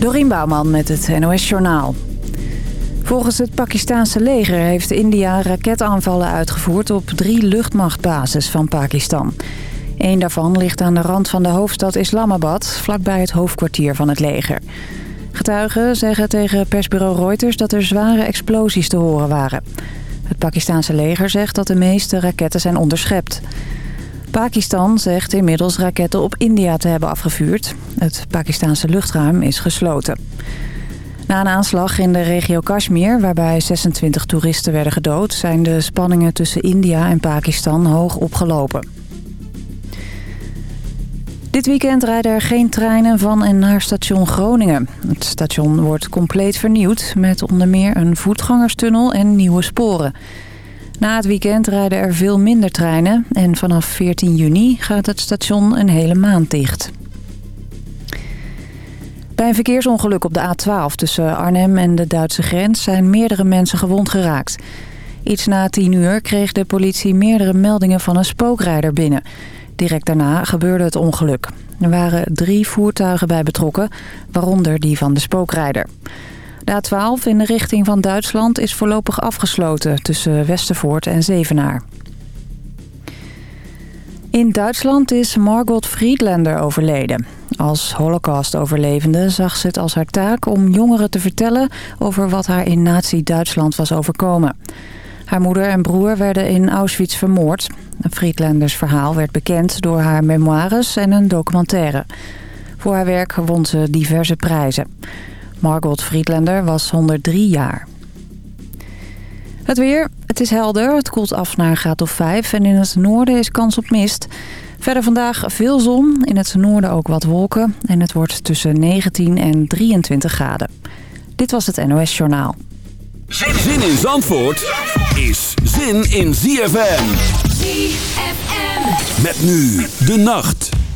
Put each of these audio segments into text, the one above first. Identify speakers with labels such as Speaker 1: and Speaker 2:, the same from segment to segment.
Speaker 1: Dorien Bouwman met het NOS Journaal. Volgens het Pakistanse leger heeft India raketaanvallen uitgevoerd... op drie luchtmachtbases van Pakistan. Eén daarvan ligt aan de rand van de hoofdstad Islamabad... vlakbij het hoofdkwartier van het leger. Getuigen zeggen tegen persbureau Reuters dat er zware explosies te horen waren. Het Pakistanse leger zegt dat de meeste raketten zijn onderschept. Pakistan zegt inmiddels raketten op India te hebben afgevuurd. Het Pakistanse luchtruim is gesloten. Na een aanslag in de regio Kashmir, waarbij 26 toeristen werden gedood... zijn de spanningen tussen India en Pakistan hoog opgelopen. Dit weekend rijden er geen treinen van en naar station Groningen. Het station wordt compleet vernieuwd met onder meer een voetgangerstunnel en nieuwe sporen... Na het weekend rijden er veel minder treinen en vanaf 14 juni gaat het station een hele maand dicht. Bij een verkeersongeluk op de A12 tussen Arnhem en de Duitse grens zijn meerdere mensen gewond geraakt. Iets na 10 uur kreeg de politie meerdere meldingen van een spookrijder binnen. Direct daarna gebeurde het ongeluk. Er waren drie voertuigen bij betrokken, waaronder die van de spookrijder. De A12 in de richting van Duitsland is voorlopig afgesloten tussen Westervoort en Zevenaar. In Duitsland is Margot Friedlander overleden. Als holocaust-overlevende zag ze het als haar taak om jongeren te vertellen... over wat haar in nazi-Duitsland was overkomen. Haar moeder en broer werden in Auschwitz vermoord. Friedlanders verhaal werd bekend door haar memoires en een documentaire. Voor haar werk won ze diverse prijzen. Margot Friedlander was 103 jaar. Het weer, het is helder, het koelt af naar een graad of 5 en in het noorden is kans op mist. Verder vandaag veel zon, in het noorden ook wat wolken en het wordt tussen 19 en 23 graden. Dit was het NOS Journaal.
Speaker 2: Zin in Zandvoort is zin in ZFM. ZFM. Met nu de nacht.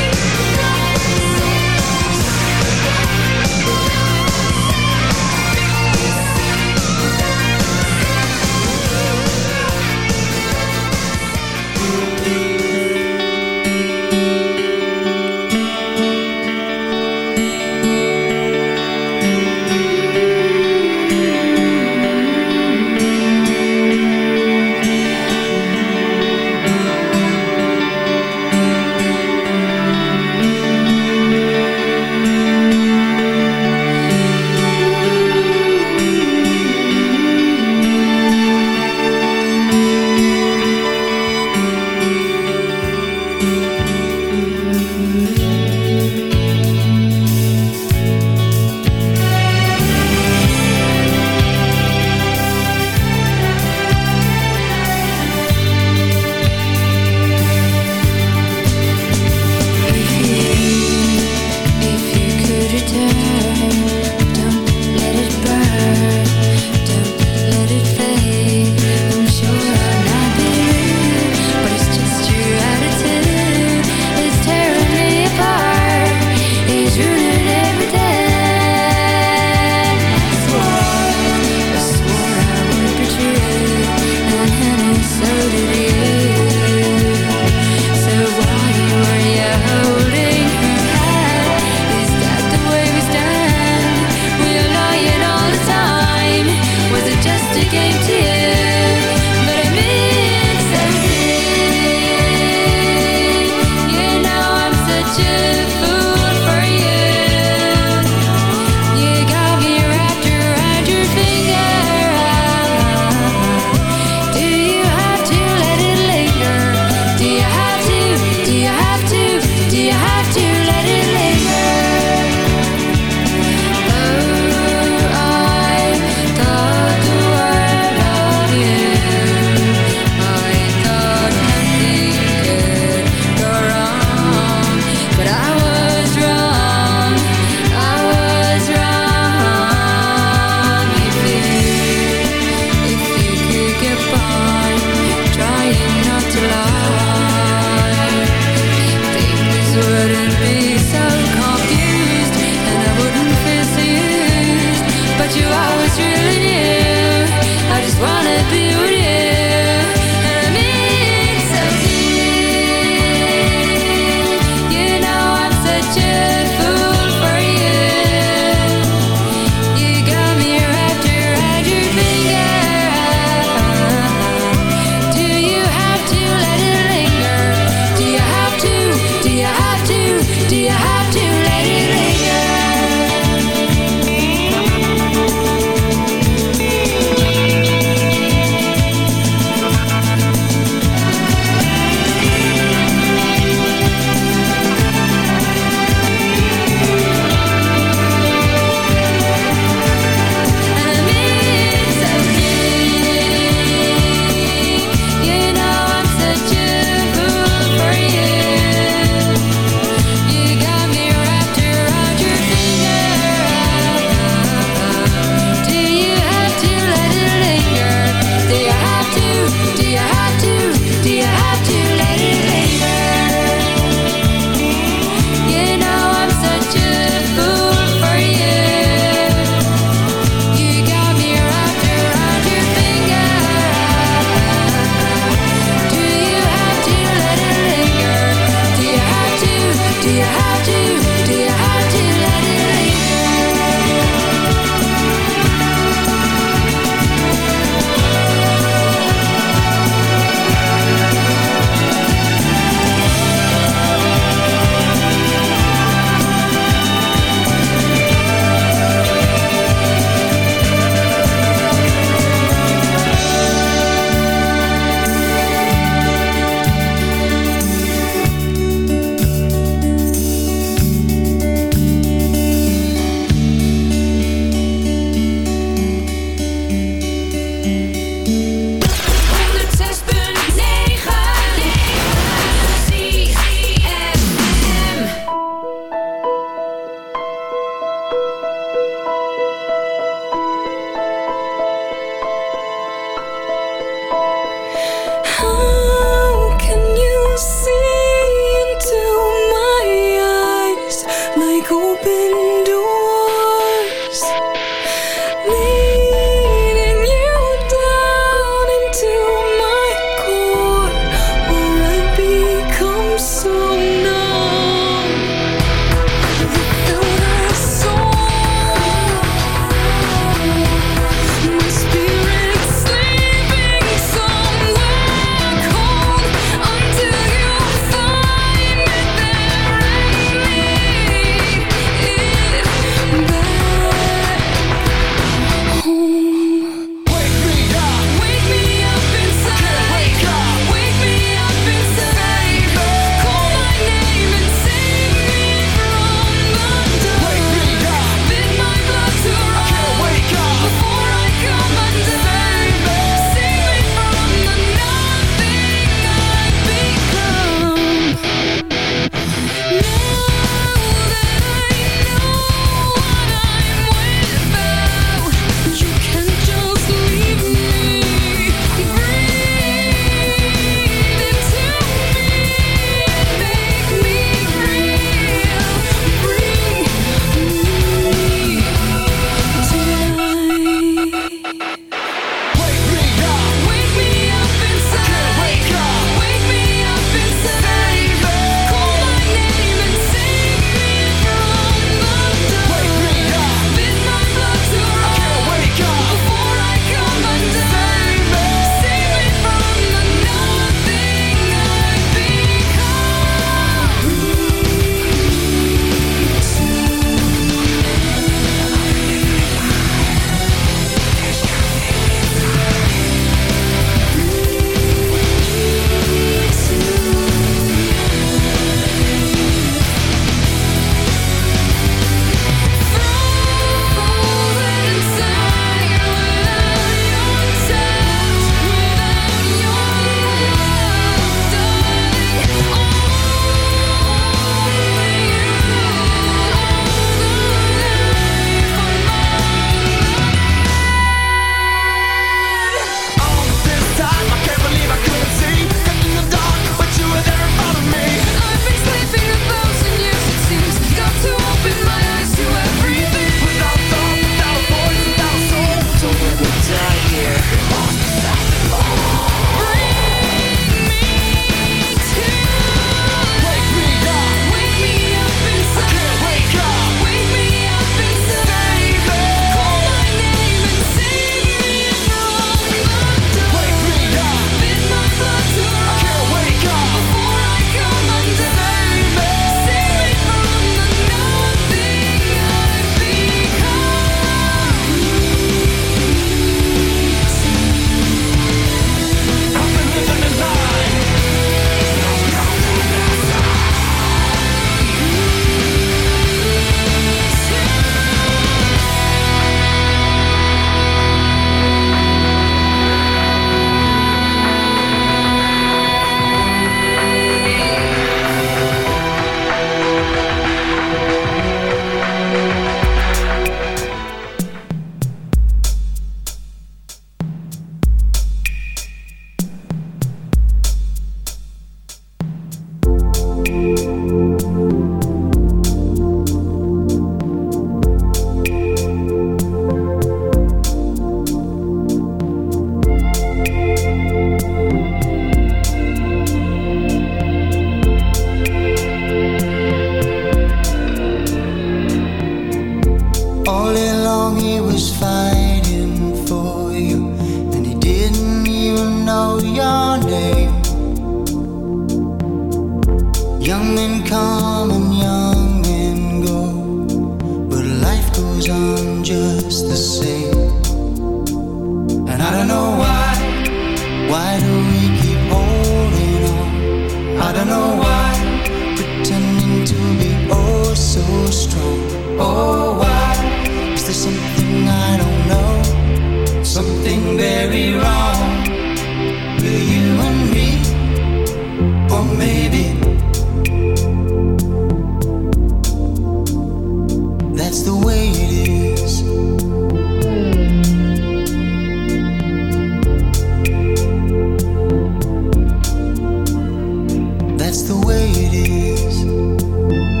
Speaker 3: It
Speaker 4: is.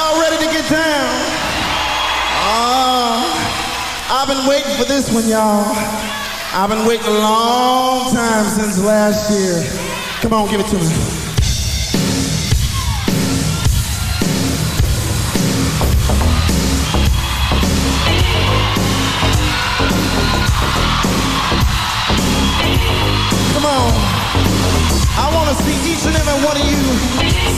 Speaker 5: Y'all ready to get down? Uh, I've been waiting for this one, y'all. I've been waiting a long time since last year. Come on, give it to me. Come on. I want to see each and every one of you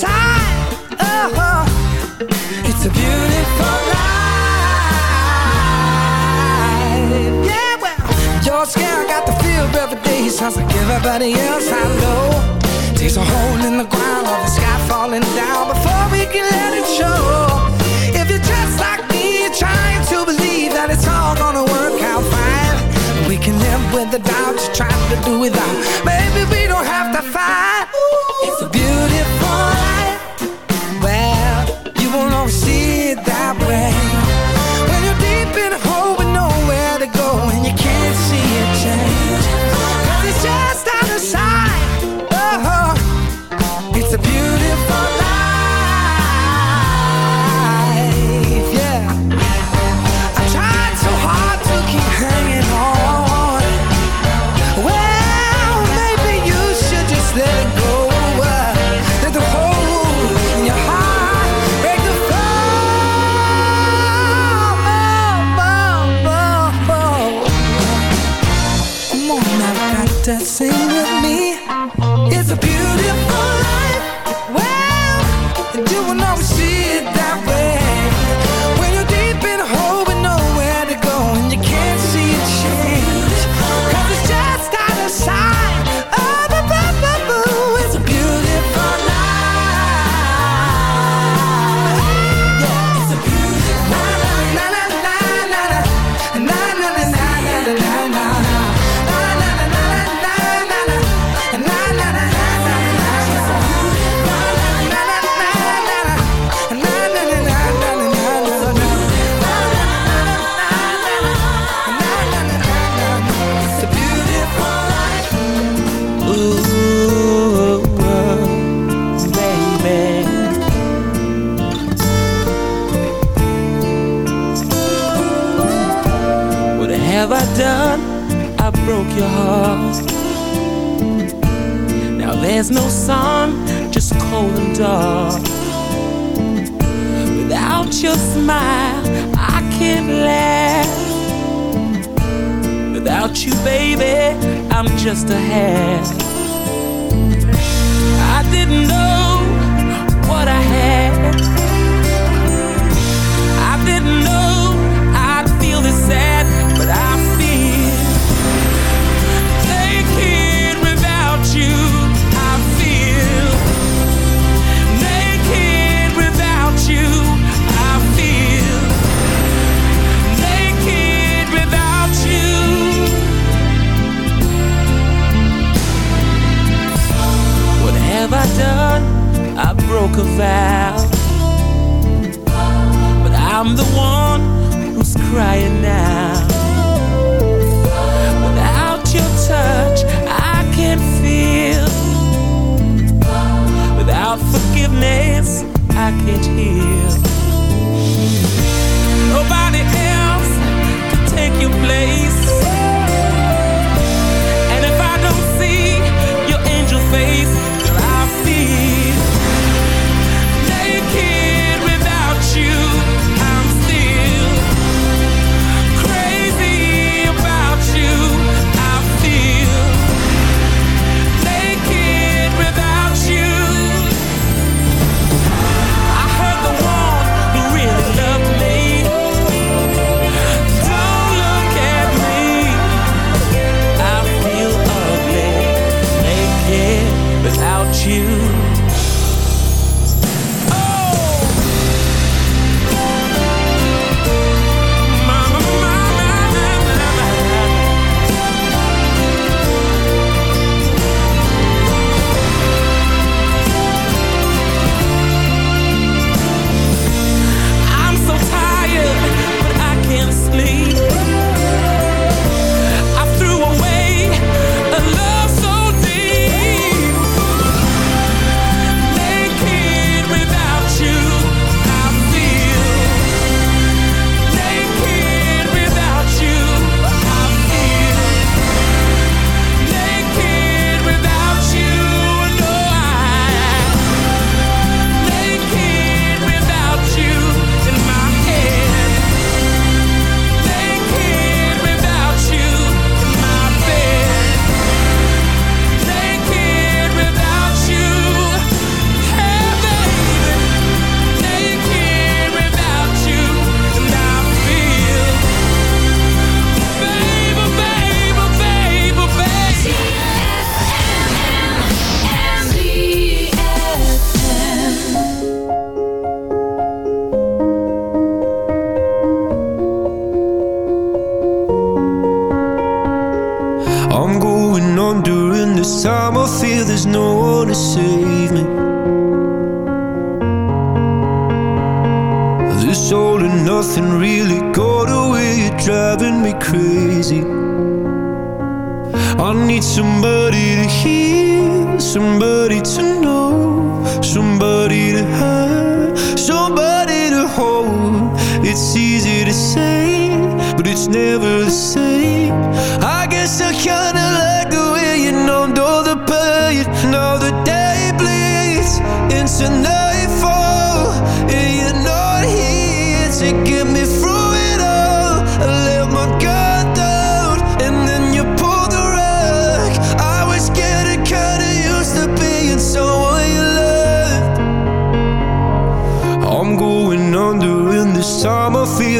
Speaker 6: Uh-huh. It's a beautiful life. Yeah, well, your scare got the feel every day. sounds like everybody else I know. There's a hole in the ground or the sky falling down Before we can let it show. If you're just like me, you're trying to believe That it's all gonna work out fine. We can live with the doubts you're trying to do without. Maybe we don't have to fight. It's a beautiful life, yeah. I tried so hard to keep hanging on. Well, maybe you should just let it go. Uh, let the hole in your heart break the fall. Come on, now, got to sing with me. It's a beautiful
Speaker 7: sun, just cold and dark. Without your smile, I can't laugh. Without you, baby, I'm just a half.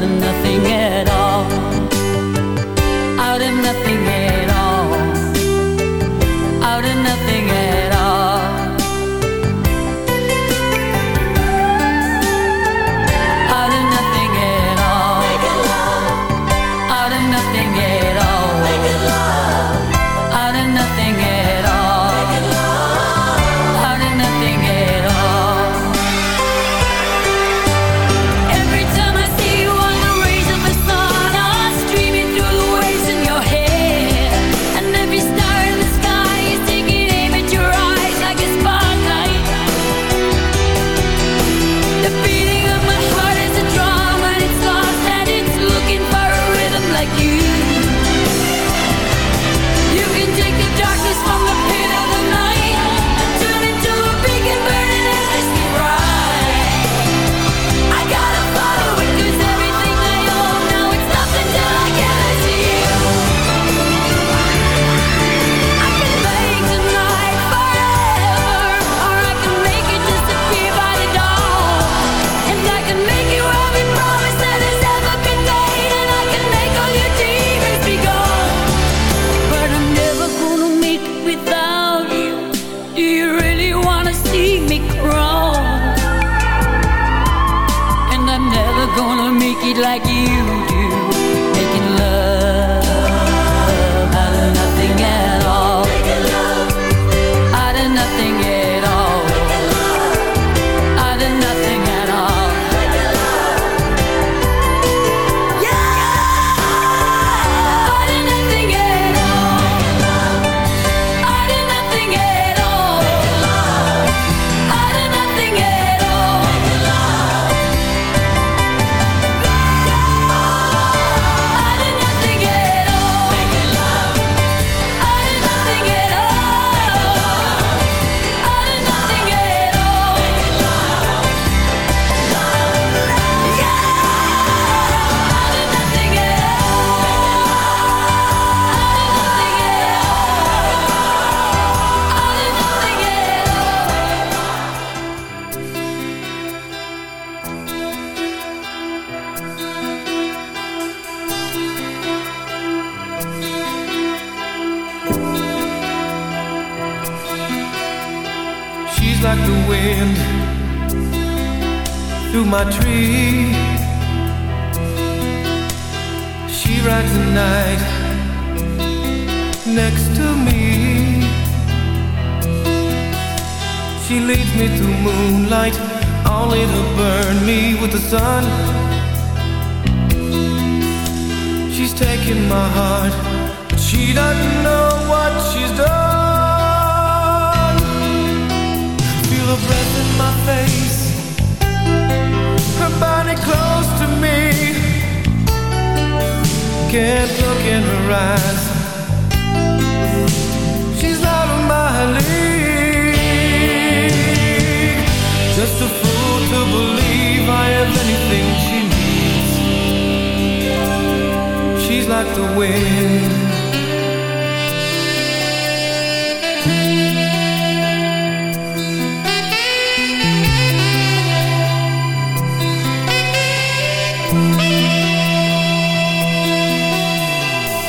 Speaker 8: nothing at all.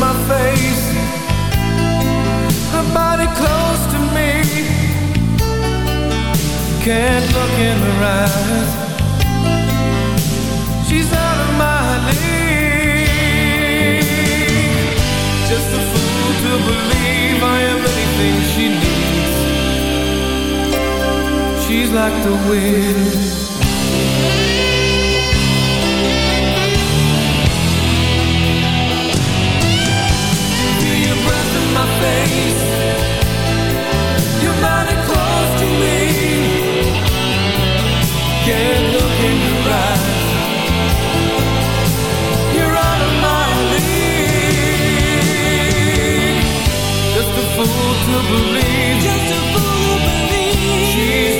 Speaker 9: my face, her body close to me. Can't look in eyes. She's out of my. Just a fool to believe I anything she needs. She's like the wind. Fool to believe. Just a fool to believe.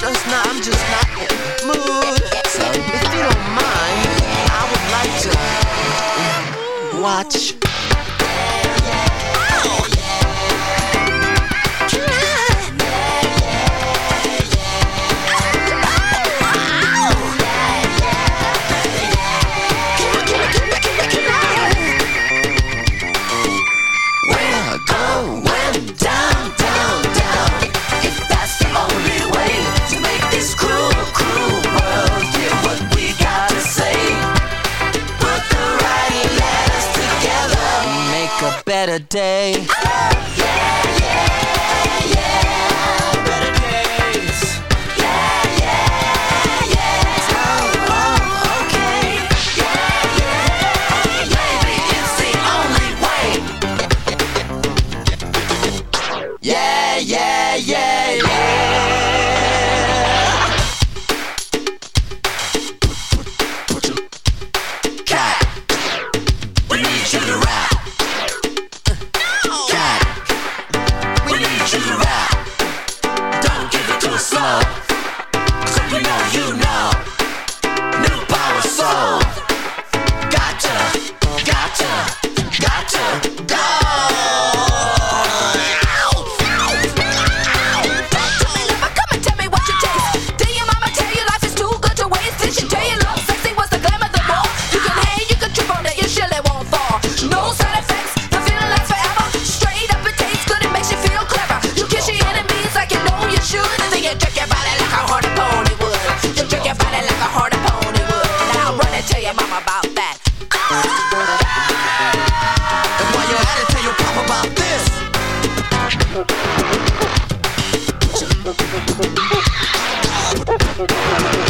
Speaker 9: Just
Speaker 10: not, I'm just not in the mood. So if you don't mind, I would like to watch. Better day. Better Thank you.